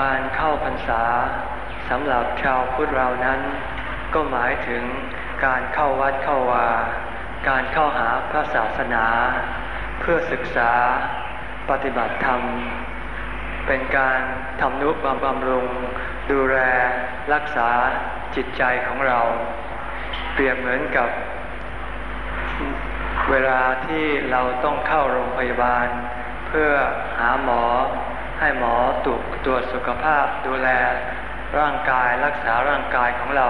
การเข้าพรรษาสำหรับชาวพุทธเรานั้น ก็หมายถึงการเข้าวัดเข้าวา การเข้าหาพระศาสนา เพื่อศึกษาปฏิบัติธรรม เป็นการทำนุบำบำรุง ดูแลรักษาจิตใจของเรา เปรียบเหมือนกับ เวลาที่เราต้องเข้าโรงพยาบาล เพื่อหาหมอ ให้หมอตรวจตรวจสุขภาพดูแลร่างกายรักษาร่างกายของเรา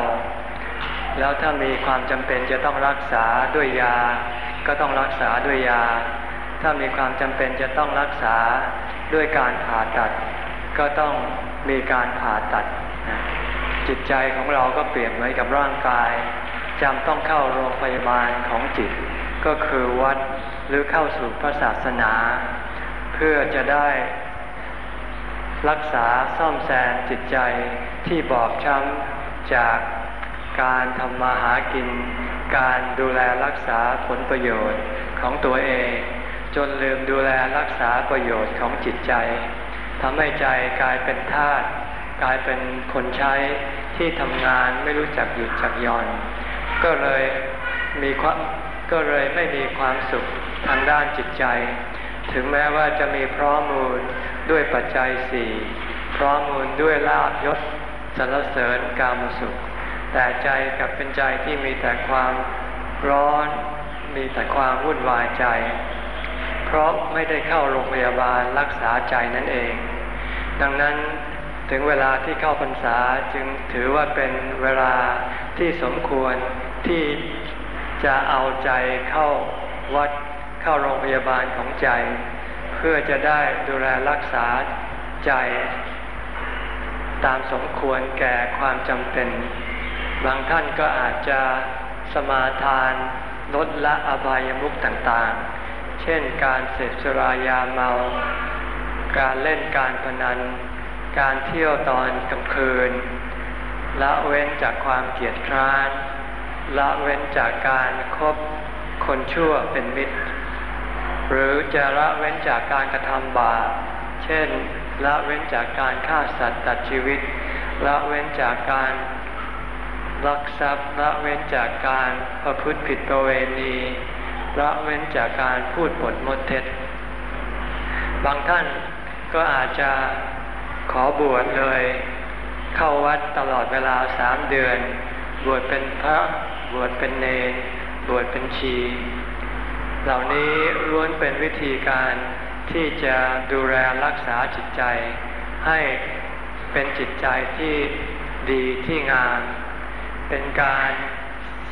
แล้วถ้ามีความจำเป็นจะต้องรักษาด้วยยา ก็ต้องรักษาด้วยยา ถ้ามีความจำเป็นจะต้องรักษาด้วยการผ่าตัด ก็ต้องมีการผ่าตัด จิตใจของเราก็เปลี่ยนเหมือนกับร่างกายจำต้องเข้าโรงพยาบาลของจิต ก็คือวัดหรือเข้าสู่พระศาสนา เพื่อจะได้ รักษาซ่อมแซมจิตใจที่บอบช้ำจากการทำมาหากิน การดูแลรักษาผลประโยชน์ของตัวเอง จนลืมดูแลรักษาประโยชน์ของจิตใจทำให้ใจกลายเป็นทาสกลายเป็นคนใช้ที่ทำงานไม่รู้จักหยุดจักย่อน ก็เลยมีความก็เลยไม่มีความสุขทางด้านจิตใจ ถึงแม้ว่าจะมีพร้อมมูลด้วยปัจจัยสี่พร้อมมูลด้วยลาบยศสรรเสริญกามสุข แต่ใจกับเป็นใจที่มีแต่ความร้อน มีแต่ความวุ่นวายใจ เพราะไม่ได้เข้าโรงพยาบาลรักษาใจนั่นเอง ดังนั้นถึงเวลาที่เข้าพรรษาจึงถือว่าเป็นเวลาที่สมควรที่จะเอาใจเข้าวัด เข้าโรงพยาบาลของใจ เพื่อจะได้ดูแลรักษาใจ ตามสมควรแก่ความจำเป็น บางท่านก็อาจจะสมาทานลดละอบายมุขต่างๆ เช่นการเสพสุรายาเมา การเล่นการพนัน การเที่ยวตอนกลางคืน ละเว้นจากความเกียดคร้าน ละเว้นจากการครบคนชั่วเป็นมิตร หรือจะละเว้นจากการกระทำบาป เช่น ละเว้นจากการฆ่าสัตว์ตัดชีวิต ละเว้นจากการลักทรัพย์ ละเว้นจากการประพฤติผิดประเวณี ละเว้นจากการพูดปดมดเท็จ บางท่านก็อาจจะขอบวชเลย เข้าวัดตลอดเวลาสามเดือน บวชเป็นพระ บวชเป็นเนร บวชเป็นชี เหล่านี้ล้วนเป็นวิธีการที่จะดูแลรักษาจิตใจ ให้เป็นจิตใจที่ดีที่งาม เป็นการ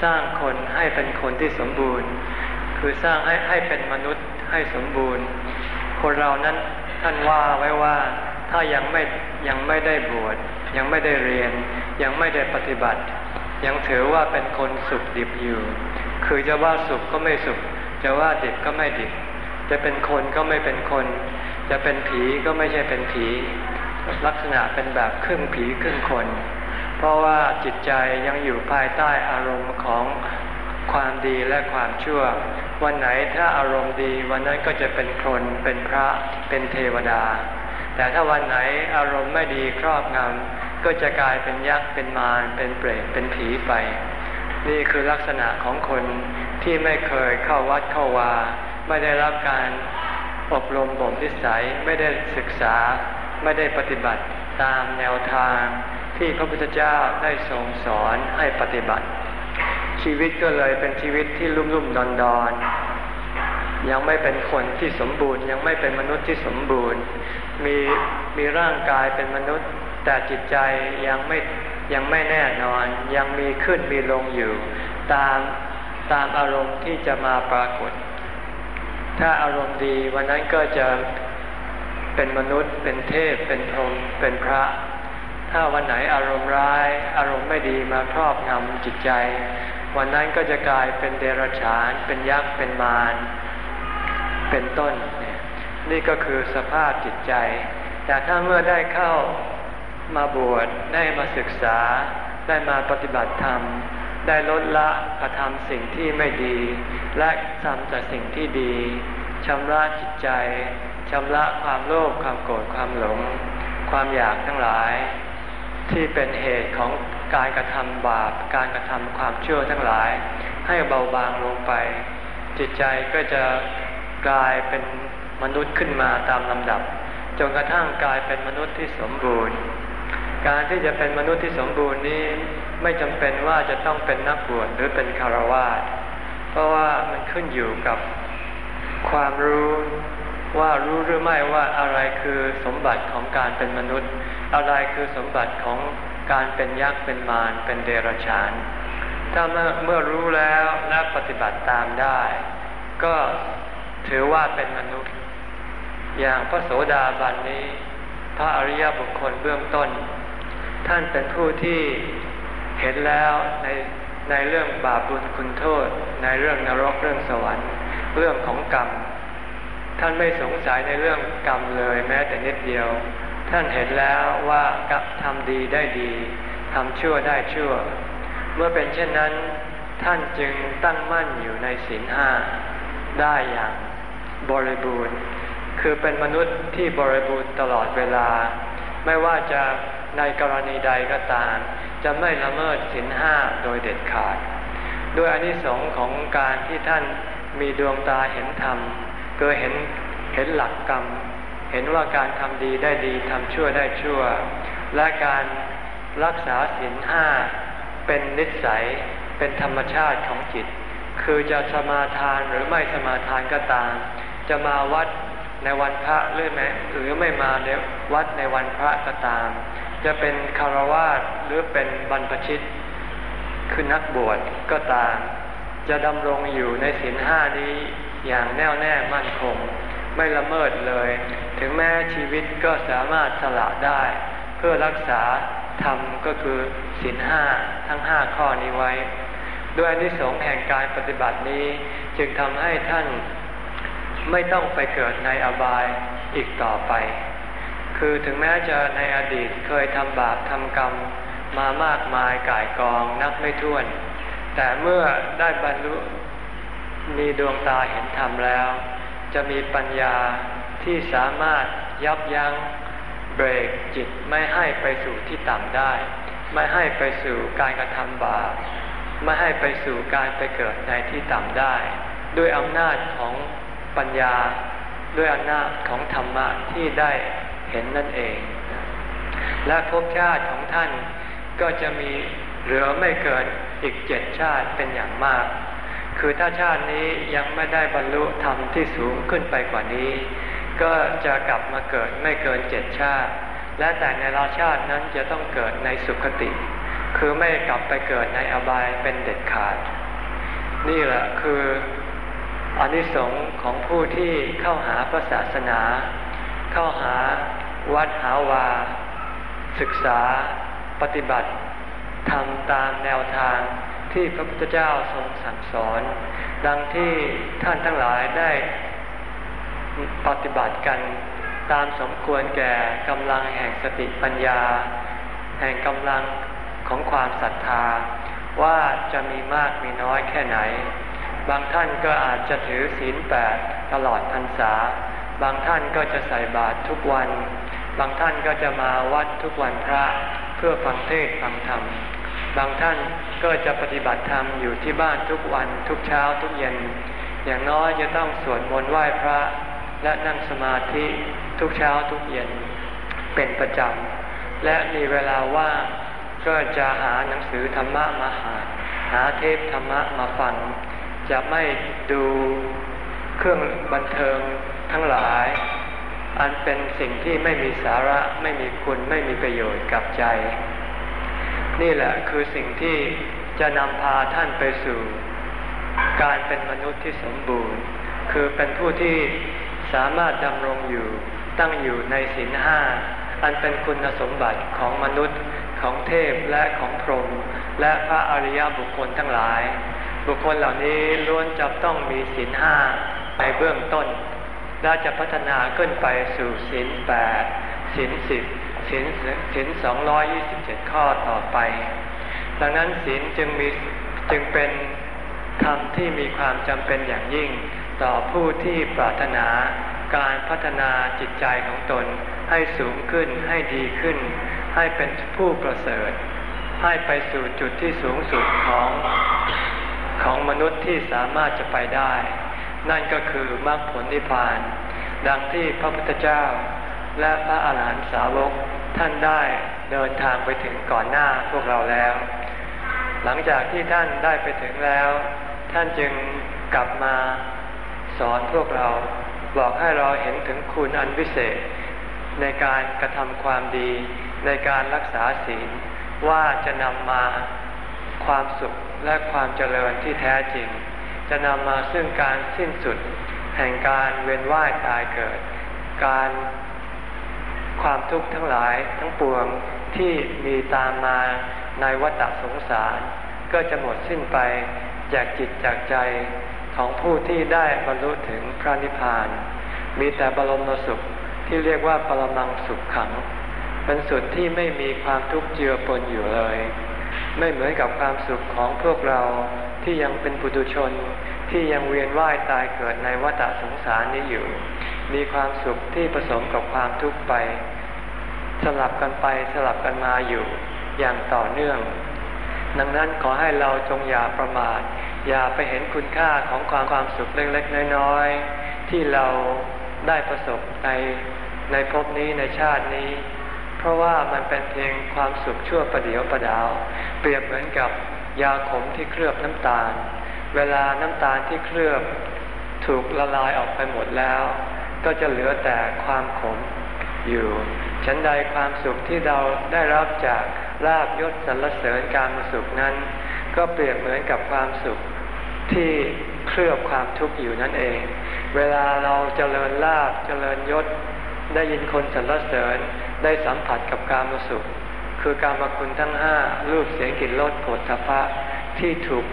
สร้างคนให้เป็นคนที่สมบูรณ์ คือสร้างให้ให้เป็นมนุษย์ให้สมบูรณ์ คนเรานั้นท่านว่าไว้ว่าถ้ายังไม่ยังไม่ได้บวชยังไม่ได้เรียน ยังไม่ได้ปฏิบัติ ยังถือว่าเป็นคนสุขดิบอยู่ คือจะว่าสุขก็ไม่สุข จะว่าดิบก็ไม่ดิบ จะเป็นคนก็ไม่เป็นคน จะเป็นผีก็ไม่ใช่เป็นผี ลักษณะเป็นแบบครึ่งผีครึ่งคน เพราะว่าจิตใจยังอยู่ภายใต้อารมณ์ของความดีและความชั่ว วันไหนถ้าอารมณ์ดีวันนั้นก็จะเป็นคนเป็นพระเป็นเทวดา แต่ถ้าวันไหนอารมณ์ไม่ดีครอบงำก็จะกลายเป็นยักษ์เป็นมารเป็นเปรตเป็นผีไป นี่คือลักษณะของคน ที่ไม่เคยเข้าวัดเข้าวา ไม่ได้รับการอบรมบ่มนิสัย ไม่ได้ศึกษา ไม่ได้ปฏิบัติตามแนวทางที่พระพุทธเจ้าได้ทรงสอนให้ปฏิบัติ ชีวิตก็เลยเป็นชีวิตที่ลุ่มลุ่มดอนดอนยังไม่เป็นคนที่สมบูรณ์ ยังไม่เป็นมนุษย์ที่สมบูรณ์ มีมีร่างกายเป็นมนุษย์ แต่จิตใจยังไม่ยังไม่แน่นอน ยังมีขึ้นมีลงอยู่ ตาม ตามอารมณ์ที่จะมาปรากฏ ถ้าอารมณ์ดีวันนั้นก็จะเป็นมนุษย์ เป็นเทพ เป็นพรหมเป็นพระ ถ้าวันไหนอารมณ์ร้าย อารมณ์ไม่ดีมาครอบงำจิตใจ วันนั้นก็จะกลายเป็นเดรัจฉาน เป็นยักษ์ เป็นมาร เป็นต้น นี่ก็คือสภาพจิตใจ แต่ถ้าเมื่อได้เข้ามาบวช ได้มาศึกษา ได้มาปฏิบัติธรรม ได้ลดละกระทำสิ่งที่ไม่ดี และทำแต่สิ่งที่ดีชำระจิตใจชำระความโลภความโกรธความหลง ความอยากทั้งหลาย ที่เป็นเหตุของการกระทำบาป การกระทำความชั่วทั้งหลาย ให้เบาบางลงไป จิตใจก็จะกลายเป็นมนุษย์ขึ้นมาตามลำดับ จนกระทั่งกลายเป็นมนุษย์ที่สมบูรณ์ การที่จะเป็นมนุษย์ที่สมบูรณ์นี้ ไม่จำเป็นว่าจะต้องเป็นนักบวชหรือเป็นคารวาสเพราะว่ามันขึ้นอยู่กับความรู้ว่ารู้หรือไม่ว่าอะไรคือสมบัติของการเป็นมนุษย์ อะไรคือสมบัติของการเป็นยักษ์เป็นมารเป็นเดรัจฉาน ถ้าเมื่อเมื่อรู้แล้วและปฏิบัติตามได้ ก็ถือว่าเป็นมนุษย์ อย่างพระโสดาบันนี้ พระอริยบุคคลเบื้องต้น ท่านเป็นผู้ที่ เห็นแล้วในในเรื่องบาปบุญคุณโทษ ในเรื่องนรกเรื่องสวรรค์ เรื่องของกรรม ท่านไม่สงสัยในเรื่องกรรมเลยแม้แต่นิดเดียว ท่านเห็นแล้วว่าทำดีได้ดีทำชั่วได้ชั่ว เมื่อเป็นเช่นนั้น ท่านจึงตั้งมั่นอยู่ในศีลห้าได้อย่างบริบูรณ์ คือเป็นมนุษย์ที่บริบูรณ์ตลอดเวลา ไม่ว่าจะในกรณีใดก็ตาม จะไม่ละเมิดศีลห้าโดยเด็ดขาด ด้วยอนิสงส์ของการที่ท่านมีดวงตาเห็นธรรมก็เห็นเห็นหลักกรรม เห็นว่าการทำดีได้ดีทำชั่วได้ชั่ว และการรักษาศีลห้าเป็นนิสัยเป็นธรรมชาติของจิต คือจะสมาทานหรือไม่สมาทานก็ตาม จะมาวัดในวันพระหรือไม่หรือไม่มาในวัดในวันพระก็ตาม จะเป็นคารวาสหรือเป็นบรรพชิต คือนักบวชก็ตาม จะดำรงอยู่ในศีลห้านี้อย่างแน่วแน่มั่นคง ไม่ละเมิดเลย ถึงแม้ชีวิตก็สามารถสละได้ เพื่อรักษาธรรมก็คือศีลห้าทั้งห้าข้อนี้ไว้ ด้วยอนิสงส์แห่งการปฏิบัตินี้จึงทำให้ท่านไม่ต้องไปเกิดในอบายอีกต่อไป คือถึงแม้จะในอดีตเคยทำบาปทำกรรมมามากมายก่ายกองนับไม่ถ้วน แต่เมื่อได้บรรลุมีดวงตาเห็นธรรมแล้ว จะมีปัญญาที่สามารถยับยั้งเบรกจิตไม่ให้ไปสู่ที่ต่ำได้ ไม่ให้ไปสู่การกระทำบาปไม่ให้ไปสู่การไปเกิดในที่ต่ำได้ ด้วยอำนาจของปัญญา ด้วยอำนาจของธรรมะที่ได้ เห็นนั่นเอง และภพชาติของท่านก็จะมีเหลือไม่เกินอีกเจ็ดชาติเป็นอย่างมาก คือถ้าชาตินี้ยังไม่ได้บรรลุธรรมที่สูงขึ้นไปกว่านี้ ก็จะกลับมาเกิดไม่เกินเจ็ดชาติ และแต่ในราชาตินั้นจะต้องเกิดในสุคติ คือไม่กลับไปเกิดในอบายเป็นเด็ดขาด นี่แหละคืออนิสงส์ของผู้ที่เข้าหาพระศาสนา เข้าหา วัดหาวา ศึกษาปฏิบัติทำตามแนวทางที่พระพุทธเจ้าทรงสั่งสอน ดังที่ท่านทั้งหลายได้ปฏิบัติกันตามสมควรแก่กำลังแห่งสติปัญญา แห่งกำลังของความศรัทธา ว่าจะมีมากมีน้อยแค่ไหน บางท่านก็อาจจะถือศีลแปดตลอดพรรษา บางท่านก็จะใส่บาตรทุกวัน บางท่านก็จะมาวัดทุกวันพระเพื่อฟังเทศฟังธรรม บางท่านก็จะปฏิบัติธรรมอยู่ที่บ้านทุกวันทุกเช้าทุกเย็น อย่างน้อยจะต้องสวดมนต์ไหว้พระและนั่งสมาธิทุกเช้าทุกเย็นเป็นประจำ และมีเวลาว่างก็จะหาหนังสือธรรมะมาหา หาเทพธรรมะมาฟัง จะไม่ดูเครื่องบันเทิง ทั้งหลาย อันเป็นสิ่งที่ไม่มีสาระไม่มีคุณไม่มีประโยชน์กับใจ นี่แหละคือสิ่งที่จะนำพาท่านไปสู่ การเป็นมนุษย์ที่สมบูรณ์ คือเป็นผู้ที่สามารถดำรงอยู่ตั้งอยู่ในศีลห้าอันเป็นคุณสมบัติของมนุษย์ของเทพและของพรหมและพระอริยบุคคลทั้งหลาย บุคคลเหล่านี้ล้วนจะต้องมีศีลห้าในเบื้องต้น และจะพัฒนาขึ้นไปสู่ศีลแปดศีลสิบศีลศีลสองร้อยยี่สิบเจ็ดข้อต่อไป ดังนั้นศีลจึงมีจึงเป็นธรรมที่มีความจำเป็นอย่างยิ่ง ต่อผู้ที่ปรารถนาการพัฒนาจิตใจของตนให้สูงขึ้นให้ดีขึ้น ให้เป็นผู้ประเสริฐ ให้ไปสู่จุดที่สูงสุดของของมนุษย์ที่สามารถจะไปได้ นั่นก็คือมรรคผลนิพพาน ดังที่พระพุทธเจ้า และพระอาหารหันตสาวกท่านได้เดินทางไปถึงก่อนหน้าพวกเราแล้ว หลังจากที่ท่านได้ไปถึงแล้ว ท่านจึงกลับมาสอนพวกเรา บอกให้เราเห็นถึงคุณอันวิเศษ ในการกระทำความดี ในการรักษาศีลว่าจะนำมาความสุขและความเจริญที่แท้จริง จะนำมาซึ่งการสิ้นสุด แห่งการเวียนว่ายตายเกิด การความทุกข์ทั้งหลายทั้งปวงที่มีตามมาในวัฏสงสาร ก็จะหมดสิ้นไปจากจิตจากใจของผู้ที่ได้บรรลุถึงพระนิพพาน มีแต่บรมสุขที่เรียกว่าปรมังสุขขัง เป็นสุดที่ไม่มีความทุกข์เจือปนอยู่เลย ไม่เหมือนกับความสุขของพวกเรา ที่ยังเป็นปุถุชนที่ยังเวียนว่ายตายเกิดในวัฏสงสารนี้อยู่ มีความสุขที่ผสมกับความทุกข์ไป สลับกันไปสลับกันมาอยู่อย่างต่อเนื่อง ดังนั้นขอให้เราจงอย่าประมาท อย่าไปเห็นคุณค่าของความความสุขเล็กๆน้อยๆที่เราได้ประสบในในภพนี้ในชาตินี้ เพราะว่ามันเป็นเพียงความสุขชั่วประเดียวประดาว เปรียบเหมือนกับ ยาขมที่เคลือบน้ำตาล เวลาน้ำตาลที่เคลือบถูกละลายออกไปหมดแล้ว ก็จะเหลือแต่ความขมอยู่ ฉันใดความสุขที่เราได้รับจากลาบยศสรรเสริญการมาสุขนั้น ก็เปรียบเหมือนกับความสุขที่เคลือบความทุกข์อยู่นั่นเอง เวลาเราเจริญลาบเจริญยศ ได้ยินคนสรรเสริญได้สัมผัสกับการมาสุข คือการมาคุณทั้งห้ารูปเสียงกลิ่นรสโผลทพะที่ถูก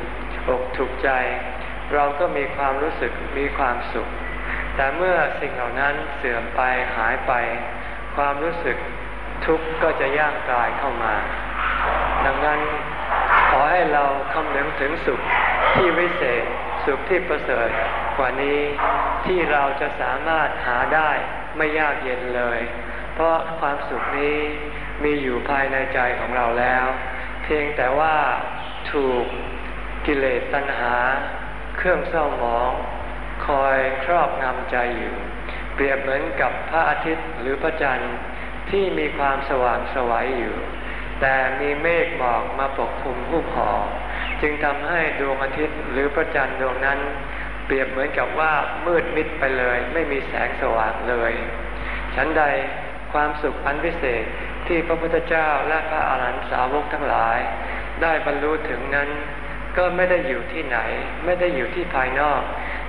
อกถูกใจ เราก็มีความรู้สึกมีความสุข แต่เมื่อสิ่งเหล่านั้นเสื่อมไปหายไป ความรู้สึกทุกข์ก็จะย่างกายเข้ามา ดังนั้นขอให้เราคำนึงถึงสุขที่วิเศษสุขที่ประเสริฐกว่านี้ที่เราจะสามารถหาได้ไม่ยากเย็นเลย เพราะความสุขนี้ มีอยู่ภายในใจของเราแล้ว เพียงแต่ว่าถูกกิเลสตัณหา เครื่องเศร้าหมอง คอยครอบงำใจอยู่ เปรียบเหมือนกับพระอาทิตย์หรือพระจันทร์ที่มีความสว่างสวัยอยู่ แต่มีเมฆหมอกมาปกคลุมผู้ห่อจึงทำให้ดวงอาทิตย์หรือพระจันทร์ดวงนั้น เปรียบเหมือนกับว่ามืดมิดไปเลย ไม่มีแสงสว่างเลย ฉันใดความสุขอันพิเศษ ที่พระพุทธเจ้าและพระอาหารหันตสาวกทั้งหลาย ได้บรรลุถึงนั้น ก็ไม่ได้อยู่ที่ไหน ไม่ได้อยู่ที่ภายนอก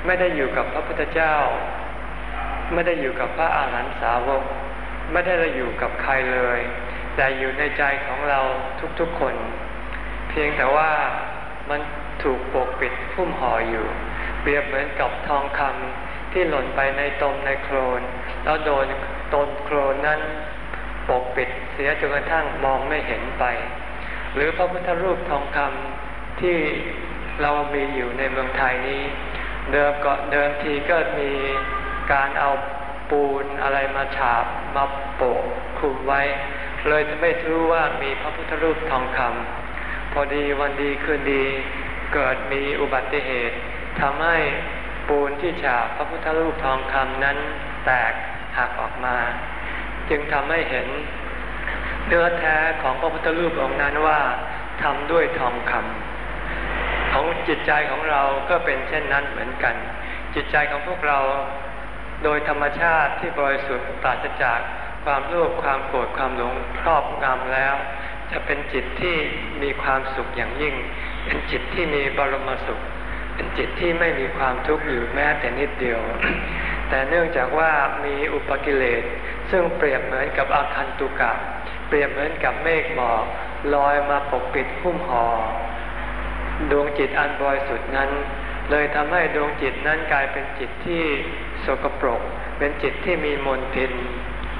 ไม่ได้อยู่กับพระพุทธเจ้า ไม่ได้อยู่กับพระอาหารหันตสาวก ไม่ได้อยู่กับใครเลย แต่อยู่ในใจของเราทุกๆคน เพียงแต่ว่ามันถูกปกปิดพุ่มห่ออยู่ เปรียบเหมือนกับทองคำที่หล่นไปในตมในโคลน แล้วโดนต้นโคลนนั้น ปกปิดเสียจนกระทั่งมองไม่เห็นไป หรือพระพุทธรูปทองคำที่เรามีอยู่ในเมืองไทยนี้ เดิมก็เดิมทีก็มีการเอาปูนอะไรมาฉาบมาโปะคลุมไว้ เลยไม่รู้ว่ามีพระพุทธรูปทองคำพอดีวันดีคืนดีเกิดมีอุบัติเหตุทำให้ปูนที่ฉาบพระพุทธรูปทองคำนั้นแตกหักออกมา จึงทำให้เห็นเนื้อแท้ของพระพุทธรูปองค์นั้นว่าทำด้วยทองคำของจิตใจของเราก็เป็นเช่นนั้นเหมือนกัน จิตใจของพวกเราโดยธรรมชาติที่บริสุทธิ์ปราศจากความโลภความโกรธความหลงครอบงำแล้ว จะเป็นจิตที่มีความสุขอย่างยิ่ง เป็นจิตที่มีบรมสุข เป็นจิตที่ไม่มีความทุกข์อยู่แม้แต่นิดเดียว แต่เนื่องจากว่ามีอุปกิเลส ซึ่งเปรียบเหมือนกับอาคันตุกะ เปรียบเหมือนกับเมฆหมอกลอยมาปกปิดพุ่มหอ่อดวงจิตอันบริสุทธิ์นั้น เลยทำให้ดวงจิตนั้นกลายเป็นจิตที่สกปรก เป็นจิตที่มีมนทิน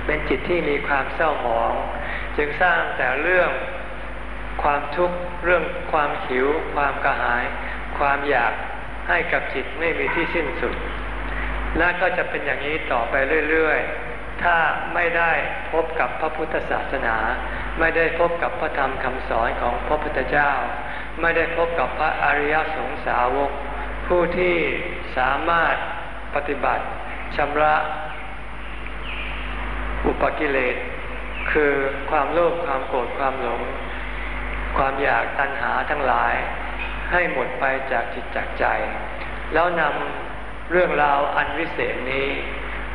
เป็นจิตที่มีความเศร้าหมอง จึงสร้างแต่เรื่องความทุกข์เรื่องความหิว ความกระหาย ความอยากให้กับจิตไม่มีที่สิ้นสุด และก็จะเป็นอย่างนี้ต่อไปเรื่อยๆ ถ้าไม่ได้พบกับพระพุทธศาสนา ไม่ได้พบกับพระธรรมคำสอนของพระพุทธเจ้า ไม่ได้พบกับพระอริยสงสาวก ผู้ที่สามารถปฏิบัติชำระอุปกิเลส คือความโลภความโกรธความหลง ความอยากตัณหาทั้งหลาย ให้หมดไปจากจิตจากใจ แล้วนำ เรื่องราวอันวิเศษนี้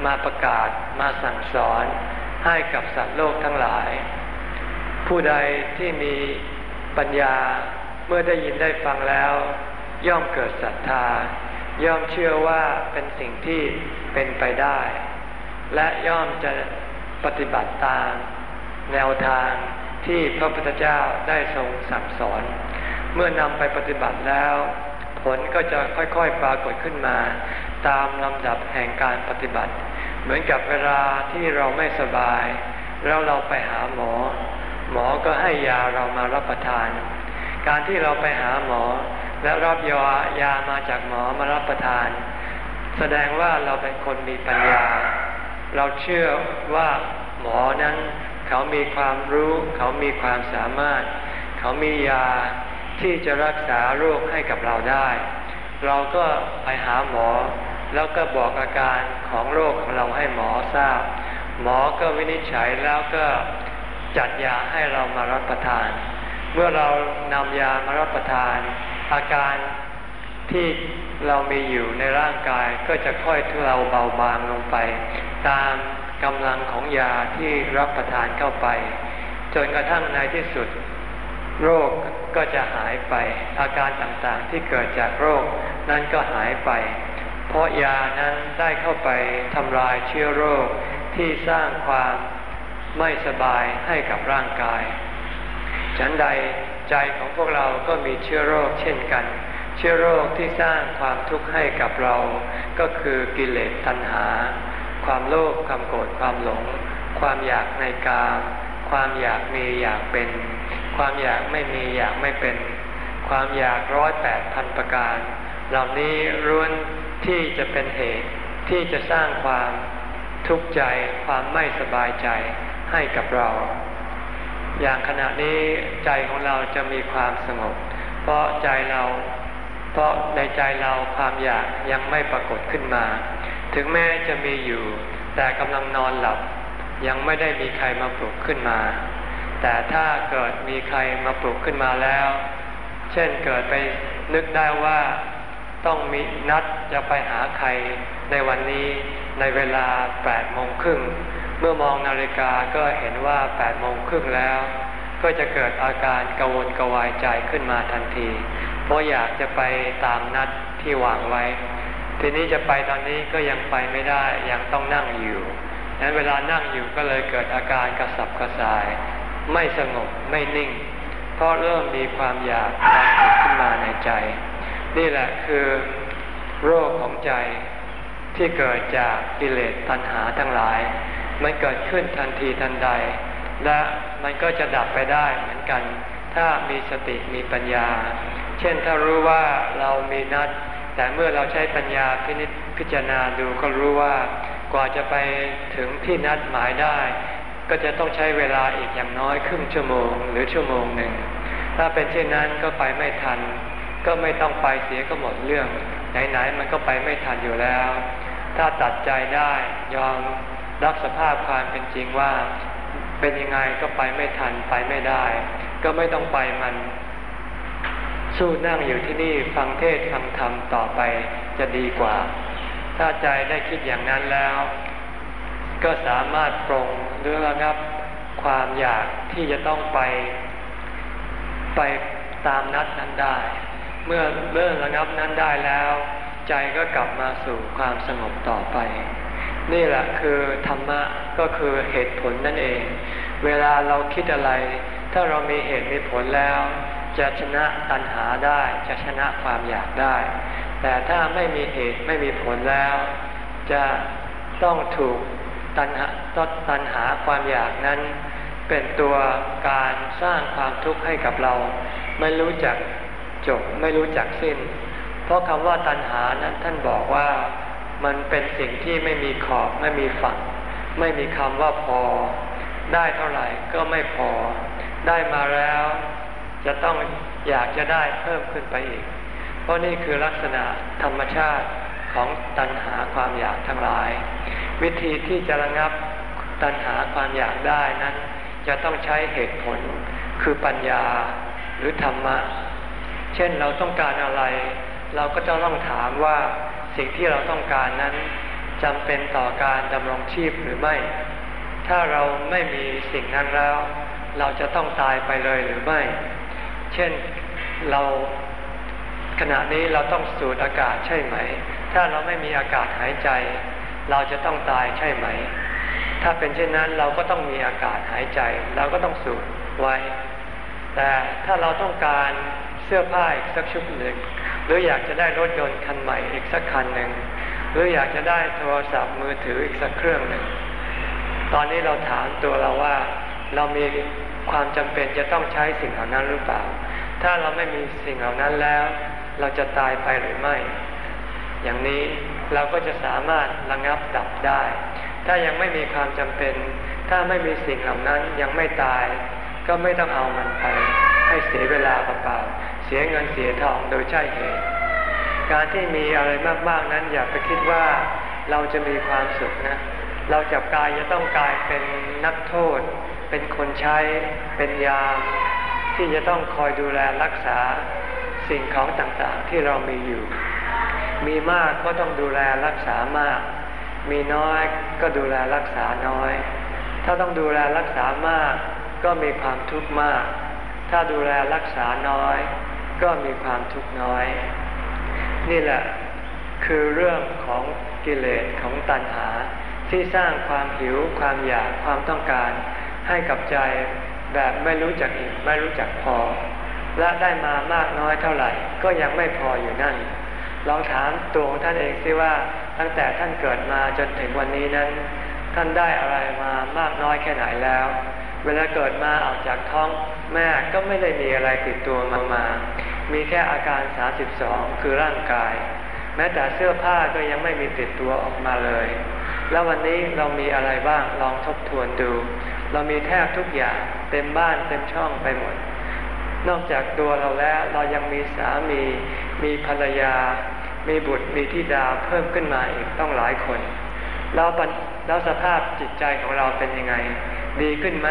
มาประกาศมาสั่งสอนให้กับสัตว์โลกทั้งหลาย ผู้ใดที่มีปัญญาเมื่อได้ยินได้ฟังแล้ว ย่อมเกิดศรัทธา ย่อมเชื่อว่าเป็นสิ่งที่เป็นไปได้ และย่อมจะปฏิบัติตาม แนวทางที่พระพุทธเจ้าได้ทรงสั่งสอน เมื่อนำไปปฏิบัติแล้ว ผลก็จะค่อยๆปรากฏขึ้นมา ตามลำดับแห่งการปฏิบัติ เหมือนกับเวลาที่เราไม่สบาย แล้วเราไปหาหมอ หมอก็ให้ยาเรามารับประทาน การที่เราไปหาหมอ แล้วรับยายามาจากหมอมารับประทาน แสดงว่าเราเป็นคนมีปัญญา เราเชื่อว่าหมอนั้น เขามีความรู้ เขามีความสามารถ เขามียา ที่จะรักษาโรคให้กับเราได้ เราก็ไปหาหมอ แล้วก็บอกอาการของโรคของเราให้หมอทราบ หมอก็วินิจฉัยแล้วก็จัดยาให้เรามารับประทาน เมื่อเรานำยามารับประทาน อาการที่เรามีอยู่ในร่างกายก็จะค่อยทุเลาเบาบางลงไป ตามกำลังของยาที่รับประทานเข้าไป จนกระทั่งในที่สุด โรคก็จะหายไป อาการต่างๆที่เกิดจากโรคนั้นก็หายไป เพราะยานั้นได้เข้าไปทำลายเชื้อโรคที่สร้างความไม่สบายให้กับร่างกาย ฉันใดใจของพวกเราก็มีเชื้อโรคเช่นกัน เชื้อโรคที่สร้างความทุกข์ให้กับเรา ก็คือกิเลสตัณหา ความโลภความโกรธความหลง ความอยากในกามความอยากมีอยากเป็น ความอยากไม่มีอยากไม่เป็น ความอยากร้อยแปดพันประการ เหล่านี้ร้วนที่จะเป็นเหตุที่จะสร้างความทุกข์ใจความไม่สบายใจให้กับเรา อย่างขณะนี้ใจของเราจะมีความสงบ เพราะใจเรา เพราะในใจเราความอยากยังไม่ปรากฏขึ้นมา ถึงแม้จะมีอยู่ แต่กำลังนอนหลับ ยังไม่ได้มีใครมาปลุกขึ้นมา แต่ถ้าเกิดมีใครมาปลุกขึ้นมาแล้ว เช่นเกิดไปนึกได้ว่าต้องมีนัดจะไปหาใครในวันนี้ในเวลาแปดโมงครึ่ง เมื่อมองนาฬิกาก็เห็นว่าแปดโมงครึ่งแล้ว ก็จะเกิดอาการกระวนกระวายใจขึ้นมาทันที เพราะอยากจะไปตามนัดที่วางไว้ ทีนี้จะไปตอนนี้ก็ยังไปไม่ได้ยังต้องนั่งอยู่นั้นเวลานั่งอยู่ก็เลยเกิดอาการกระสับกระส่าย ไม่สงบไม่นิ่ง เพราะเริ่มมีความอยากปรากฏขึ้นมาในใจ นี่แหละคือโรคของใจที่เกิดจากกิเลสตัณหาทั้งหลาย มันเกิดขึ้นทันทีทันใด และมันก็จะดับไปได้เหมือนกัน ถ้ามีสติมีปัญญา เช่นถ้ารู้ว่าเรามีนัด แต่เมื่อเราใช้ปัญญาพินิจพิจารณาดูก็รู้ว่ากว่าจะไปถึงที่นัดหมายได้ ก็จะต้องใช้เวลาอีกอย่างน้อยครึ่งชั่วโมงหรือชั่วโมงหนึ่ง ถ้าเป็นเช่นนั้นก็ไปไม่ทัน ก็ไม่ต้องไปเสียก็หมดเรื่อง ไหนๆมันก็ไปไม่ทันอยู่แล้ว ถ้าตัดใจได้ยอมรับสภาพความเป็นจริงว่า เป็นยังไงก็ไปไม่ทันไปไม่ได้ ก็ไม่ต้องไปมันสู้นั่งอยู่ที่นี่ฟังเทศฟังธรรมต่อไปจะดีกว่า ถ้าใจได้คิดอย่างนั้นแล้ว ก็สามารถปรงหรือระงับความอยากที่จะต้องไป ไปตามนัดนั้นได้ เมื่อเมื่อระงับนั้นได้แล้ว ใจก็กลับมาสู่ความสงบต่อไป นี่แหละคือธรรมะก็คือเหตุผลนั่นเอง เวลาเราคิดอะไร ถ้าเรามีเหตุมีผลแล้ว จะชนะตัณหาได้ จะชนะความอยากได้ แต่ถ้าไม่มีเหตุไม่มีผลแล้ว จะต้องถูก ตัณหาตัณหาความอยากนั้น เป็นตัวการสร้างความทุกข์ให้กับเรา ไม่รู้จักจบไม่รู้จักสิ้น เพราะคำว่าตัณหานั้นท่านบอกว่ามันเป็นสิ่งที่ไม่มีขอบไม่มีฝั่ง ไม่มีคำว่าพอ ได้เท่าไหร่ก็ไม่พอ ได้มาแล้ว จะต้องอยากจะได้เพิ่มขึ้นไปอีก เพราะนี่คือลักษณะธรรมชาติของตัณหาความอยากทั้งหลาย วิธีที่จะระงับตัณหาความอยากได้นั้น จะต้องใช้เหตุผลคือปัญญาหรือธรรมะ เช่นเราต้องการอะไร เราก็จะต้องถามว่าสิ่งที่เราต้องการนั้นจำเป็นต่อการดำรงชีพหรือไม่ ถ้าเราไม่มีสิ่งนั้นแล้ว เราจะต้องตายไปเลยหรือไม่ เช่นเราขณะนี้เราต้องสูดอากาศใช่ไหม ถ้าเราไม่มีอากาศหายใจ เราจะต้องตายใช่ไหม ถ้าเป็นเช่นนั้นเราก็ต้องมีอากาศหายใจ เราก็ต้องสูดไว้ แต่ถ้าเราต้องการเสื้อผ้าอีกสักชุดหนึ่ง หรืออยากจะได้รถยนต์คันใหม่อีกสักคันหนึ่ง หรืออยากจะได้โทรศัพท์มือถืออีกสักเครื่องหนึ่ง ตอนนี้เราถามตัวเราว่า เรามีความจำเป็นจะต้องใช้สิ่งเหล่านั้นหรือเปล่า ถ้าเราไม่มีสิ่งเหล่านั้นแล้ว เราจะตายไปหรือไม่ อย่างนี้ เราก็จะสามารถระงับดับได้ ถ้ายังไม่มีความจำเป็น ถ้าไม่มีสิ่งเหล่านั้นยังไม่ตาย ก็ไม่ต้องเอามันไป ให้เสียเวลาเปล่าๆเสียเงินเสียทองโดยใช่เหตุ การที่มีอะไรมากๆนั้นอย่าไปคิดว่าเราจะมีความสุขนะ เราจับกายจะต้องกลายเป็นนักโทษ เป็นคนใช้ เป็นยามที่จะต้องคอยดูแลรักษาสิ่งของต่างๆที่เรามีอยู่ มีมากก็ต้องดูแลรักษามาก มีน้อยก็ดูแลรักษาน้อย ถ้าต้องดูแลรักษามาก ก็มีความทุกข์มาก ถ้าดูแลรักษาน้อย ก็มีความทุกข์น้อย นี่แหละคือเรื่องของกิเลสของตัณหาที่สร้างความหิวความอยากความต้องการ ให้กับใจแบบไม่รู้จักอิ่มไม่รู้จักพอ และได้มามากน้อยเท่าไหร่ ก็ยังไม่พออยู่นั่น ลองถามตัวของท่านเองสิว่าตั้งแต่ท่านเกิดมาจนถึงวันนี้นั้น ท่านได้อะไรมามากน้อยแค่ไหนแล้ว เวลาเกิดมาออกจากท้องแม่ก็ไม่ได้มีอะไรติดตัวมามา มีแค่อาการ 32 คือร่างกาย แม้แต่เสื้อผ้าก็ยังไม่มีติดตัวออกมาเลย แล้ววันนี้เรามีอะไรบ้างลองทบทวนดู เรามีแทบทุกอย่างเต็มบ้านเต็มช่องไปหมด นอกจากตัวเราแล้วเรายังมีสามี มีภรรยา มีบุตรมีธิดาเพิ่มขึ้นมาอีกต้องหลายคน แล้วแล้วสภาพจิตใจของเราเป็นยังไง ดีขึ้นไหม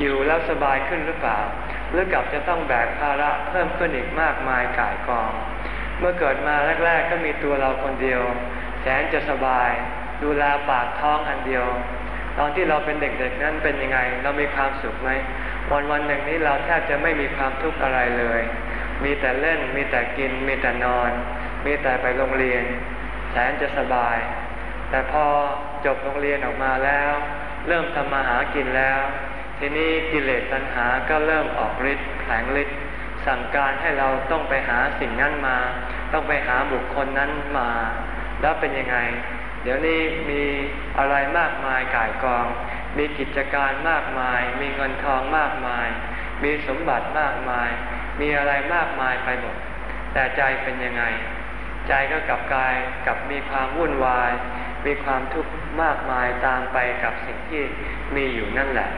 อยู่แล้วสบายขึ้นหรือเปล่า หรือกลับจะต้องแบกภาระเพิ่มขึ้นอีกมากมายก่ายกอง เมื่อเกิดมาแรก ๆ ก็มีตัวเราคนเดียวแสนจะสบาย ดูแลปากท้องอันเดียว ตอนที่เราเป็นเด็กๆนั้นเป็นยังไง เรามีความสุขไหมวันวันหนึ่งนี้เราแทบจะไม่มีความทุกข์อะไรเลย มีแต่เล่น มีแต่กิน มีแต่นอน มีแต่ไปโรงเรียน แสนจะสบาย แต่พอจบโรงเรียนออกมาแล้ว เริ่มทำมาหากินแล้ว ทีนี้กิเลสตัณหาก็เริ่มออกฤทธิ์แผลงฤทธิ์สั่งการให้เราต้องไปหาสิ่งนั้นมา ต้องไปหาบุคคลนั้นมา แล้วเป็นยังไง เดี๋ยวนี้มีอะไรมากมายก่ายกอง มีกิจการมากมาย มีเงินทองมากมาย มีสมบัติมากมาย มีอะไรมากมายไปหมด แต่ใจเป็นยังไง ใจก็กลับกายกับมีความวุ่นวาย มีความทุกข์มากมายตามไปกับสิ่งที่มีอยู่นั่นแหละ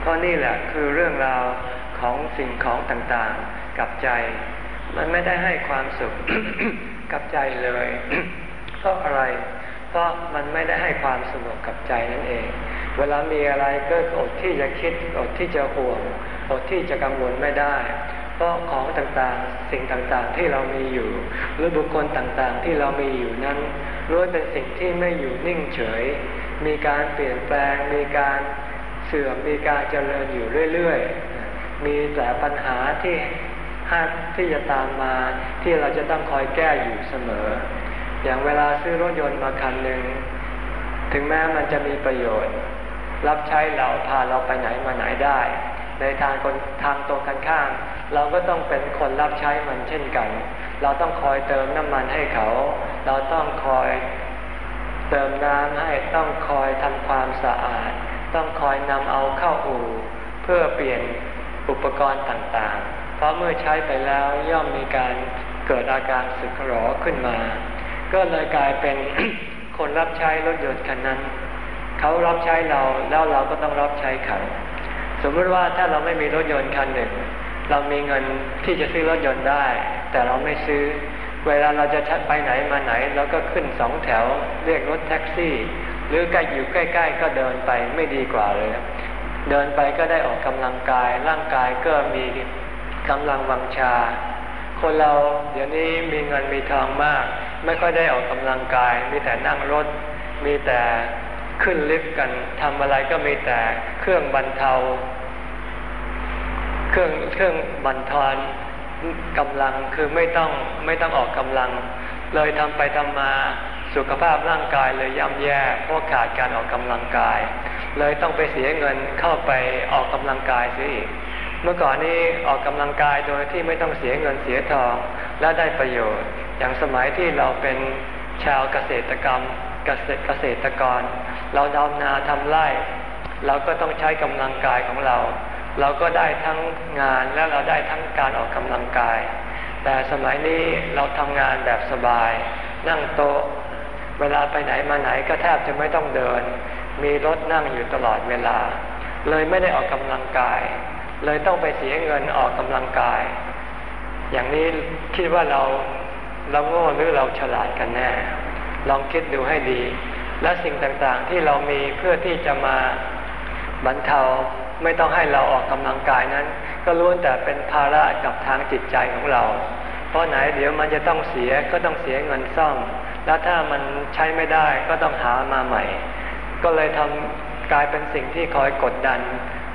เพราะนี่แหละคือเรื่องราวของสิ่งของต่างๆกับใจ มันไม่ได้ให้ความสุขกับใจเลยเพราะอะไร เพราะมันไม่ได้ให้ความสงบกับใจนั่นเอง เวลามีอะไรก็อดที่จะคิดอดที่จะห่วงอดที่จะกังวลไม่ได้ ราะของต่างๆ สิ่งต่างๆที่เรามีอยู่ หรือบุคคลต่างๆที่เรามีอยู่นั้นล้วนเป็นสิ่งที่ไม่อยู่นิ่งเฉย มีการเปลี่ยนแปลง มีการเสื่อมมีการเจริญอยู่เรื่อยๆ มีแต่ปัญหาที่ที่จะตามมาที่เราจะต้องคอยแก้อยู่เสมอ อย่างเวลาซื้อรถยนต์มาคันหนึ่งถึงแม้มันจะมีประโยชน์ รับใช้เราพาเราไปไหนมาไหนได้ ในทางคนทางตรงกันข้ามเราก็ต้องเป็นคนรับใช้มันเช่นกัน เราต้องคอยเติมน้ำมันให้เขา เราต้องคอยเติมน้ำให้ ต้องคอยทำความสะอาด ต้องคอยนำเอาเข้าอู่ เพื่อเปลี่ยนอุปกรณ์ต่างๆ เพราะเมื่อใช้ไปแล้วย่อมมีการเกิดอาการสึกหรอขึ้นมา ก็เลยกลายเป็นคนรับใช้รถยนต์คันนั้น เขารับใช้เราแล้วเราก็ต้องรับใช้เขา สมมติว่าถ้าเราไม่มีรถยนต์คันหนึ่ง เรามีเงินที่จะซื้อรถยนต์ได้ แต่เราไม่ซื้อ เวลาเราจะชัดไปไหนมาไหนเราก็ขึ้นสองแถว เรียกรถแท็กซี่ หรือใกล้อยู่ใกล้ ๆ ก็เดินไปไม่ดีกว่าเลย เดินไปก็ได้ออกกำลังกาย ร่างกายก็มีกำลังวังชา คนเราเดี๋ยวนี้มีเงินมีทองมาก ไม่ค่อยได้ออกกำลังกาย มีแต่นั่งรถ มีแต่ขึ้นลิฟต์กันทำอะไรก็มีแต่เครื่องบรรเทา เครื่องเครื่องบรรทอนกำลังคือไม่ต้องไม่ต้องออกกำลัง เลยทำไปทำมาสุขภาพร่างกายเลยย่ำแย่เพราะขาดการออกกำลังกาย เลยต้องไปเสียเงินเข้าไปออกกำลังกายเสียอีก เมื่อก่อนนี้ออกกำลังกายโดยที่ไม่ต้องเสียเงินเสียทองและได้ประโยชน์ อย่างสมัยที่เราเป็นชาวเกษตรกรรมเกษตรเกษตรกร เราดำนาทำไร่ เราก็ต้องใช้กำลังกายของเรา เราก็ได้ทั้งงานและเราได้ทั้งการออกกำลังกาย แต่สมัยนี้เราทำงานแบบสบาย นั่งโต๊ะ เวลาไปไหนมาไหนก็แทบจะไม่ต้องเดิน มีรถนั่งอยู่ตลอดเวลา เลยไม่ได้ออกกำลังกาย เลยต้องไปเสียเงินออกกำลังกาย อย่างนี้คิดว่าเราเราโง่หรือเราฉลาดกันแน่ ลองคิดดูให้ดี และสิ่งต่างๆที่เรามีเพื่อที่จะมาบรรเทา ไม่ต้องให้เราออกกำลังกายนั้น ก็ล้วนแต่เป็นภาระกับทางจิตใจของเรา เพราะไหนเดี๋ยวมันจะต้องเสียก็ต้องเสียเงินซ่อม แล้วถ้ามันใช้ไม่ได้ก็ต้องหามาใหม่ ก็เลยทำกลายเป็นสิ่งที่คอยกดดัน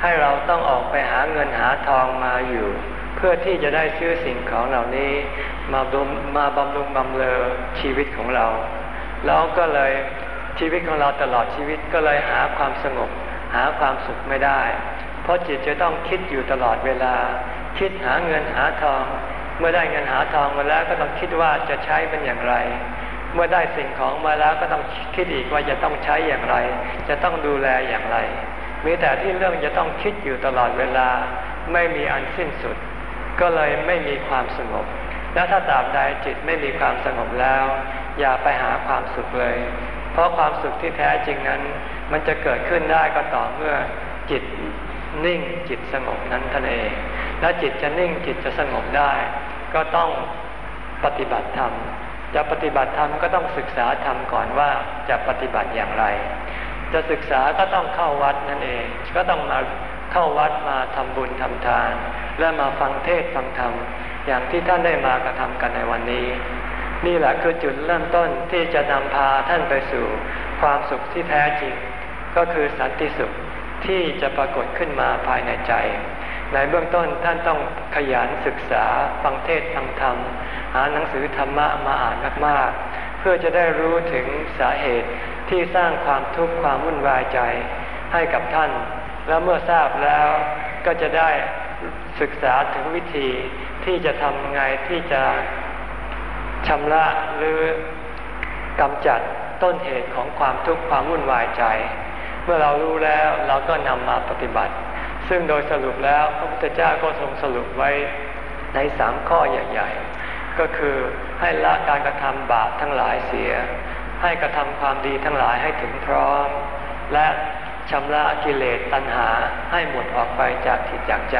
ให้เราต้องออกไปหาเงินหาทองมาอยู่ เพื่อที่จะได้ซื้อสิ่งของเหล่านี้ มาบำมาบำรุงบำเรอชีวิตของเรา แล้วก็เลยชีวิตของเราตลอดชีวิตก็เลยหาความสงบหาความสุขไม่ได้ เพราะจิตจะต้องคิดอยู่ตลอดเวลา คิดหาเงินหาทอง เมื่อได้เงินหาทองมาแล้วก็ต้องคิดว่าจะใช้เป็นอย่างไร เมื่อได้สิ่งของมาแล้วก็ต้องคิดอีกว่าจะต้องใช้อย่างไร จะต้องดูแลอย่างไร มีแต่ที่เรื่องจะต้องคิดอยู่ตลอดเวลา ไม่มีอันสิ้นสุด ก็เลยไม่มีความสงบ และถ้าตราบใดจิตไม่มีความสงบแล้ว อย่าไปหาความสุขเลย เพราะความสุขที่แท้จริงนั้น มันจะเกิดขึ้นได้ก็ต่อเมื่อจิต นิ่งจิตสงบนั้นท่านเอง และจิตจะนิ่งจิตจะสงบได้ ก็ต้องปฏิบัติธรรม จะปฏิบัติธรรมก็ต้องศึกษาธรรมก่อนว่าจะปฏิบัติอย่างไร จะศึกษาก็ต้องเข้าวัดนั่นเอง ก็ต้องมาเข้าวัดมาทำบุญทำทาน และมาฟังเทศฟังธรรม อย่างที่ท่านได้มากระทำกันในวันนี้ นี่แหละคือจุดเริ่มต้นที่จะนำพาท่านไปสู่ความสุขที่แท้จริง ก็คือสันติสุข ที่จะปรากฏขึ้นมาภายในใจ ในเบื้องต้นท่านต้องขยันศึกษาฟังเทศฟังธรรม หาหนังสือธรรมะมาอ่านมากๆ เพื่อจะได้รู้ถึงสาเหตุที่สร้างความทุกข์ความวุ่นวายใจให้กับท่าน แล้วเมื่อทราบแล้วก็จะได้ศึกษาถึงวิธีที่จะทำไงที่จะชำระหรือกำจัดต้นเหตุของความทุกข์ความวุ่นวายใจ มื่อเรารู้แล้วเราก็นำมาปฏิบัติ ซึ่งโดยสรุปแล้วพระพุทธเจ้าก็ทรงสรุปไว้ในสามข้อใหญ่ๆ ก็คือให้ละการกระทำบาปทั้งหลายเสีย ให้กระทำความดีทั้งหลายให้ถึงพร้อม และชำระกิเลสตัณหาให้หมดออกไปจากจิตจากใจ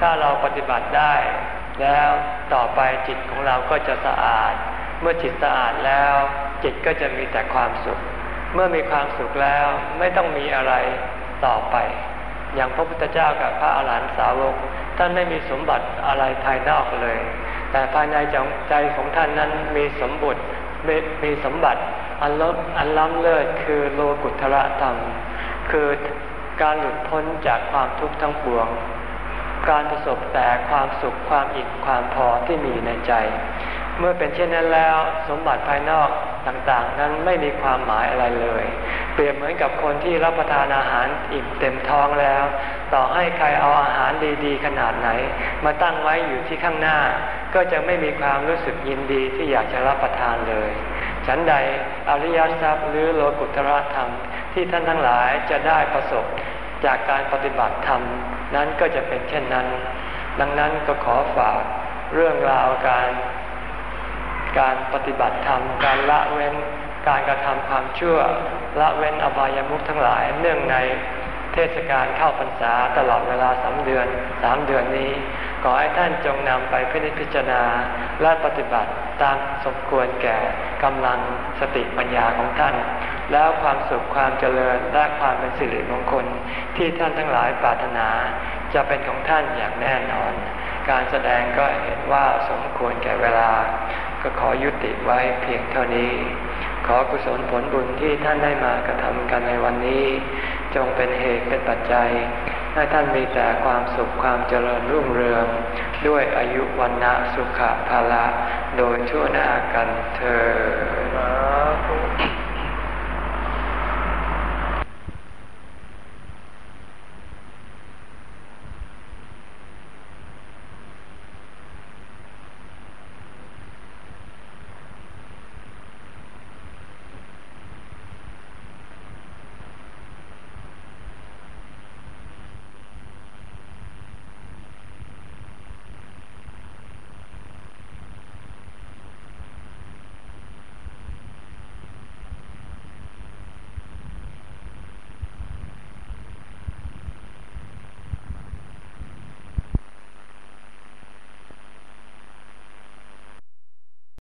ถ้าเราปฏิบัติได้ แล้วต่อไปจิตของเราก็จะสะอาด เมื่อจิตสะอาดแล้ว จิตก็จะมีแต่ความสุข เมื่อมีความสุขแล้วไม่ต้องมีอะไรต่อไป อย่างพระพุทธเจ้ากับพระอาหารหันตสาวก ท่านไม่มีสมบัติอะไรภายนอกเลย แต่ภายในใจของท่านนั้นมีสมบุตรมีสมบัติอันลดอันล้ำเลิศคือโลกุตระธรรม คือการหลุดพ้นจากความทุกข์ทั้งปวง การประสบแต่ความสุขความอิ่มความพอที่มีในใจ เมื่อเป็นเช่นนั้นแล้ว สมบัติภายนอก ต่างๆ นั้นไม่มีความหมายอะไรเลย เปรียบเหมือนกับคนที่รับประทานอาหารอิ่มเต็มท้องแล้ว ต่อให้ใครเอาอาหารดีๆ ขนาดไหน มาตั้งไว้อยู่ที่ข้างหน้า ก็จะไม่มีความรู้สึกยินดีที่อยากจะรับประทานเลยฉันใดอริยทรัพย์หรือโลกุตระธรรม ที่ท่านทั้งหลายจะได้ประสบจากการปฏิบัติธรรม นั้นก็จะเป็นเช่นนั้น ดังนั้นก็ขอฝากเรื่องราวการ การปฏิบัติธรรม การละเว้น การกระทำความชั่ว ละเว้นอบายามุขทั้งหลายเนื่องในเทศกาลเข้าพรรษาตลอดเวลาสามเดือนสามเดือนนี้ ขอให้ท่านจงนำไปพิจารณาและปฏิบัติตามสมควรแก่กำลังสติปัญญาของท่าน แล้วความสุขความเจริญและความเป็นสิริมงคลที่ท่านทั้งหลายปรารถนา จะเป็นของท่านอย่างแน่นอน การแสดงก็เห็นว่าสมควรแก่เวลา ก็ขอยุติไว้เพียงเท่านี้ ขอกุศลผลบุญที่ท่านได้มากระทำกันในวันนี้ จงเป็นเหตุเป็นปัจจัย ให้ท่านมีแต่ความสุขความเจริญรุ่งเรือง ด้วยอายุวันนะสุขภาละ โดยชั่วหน้ากันเธอ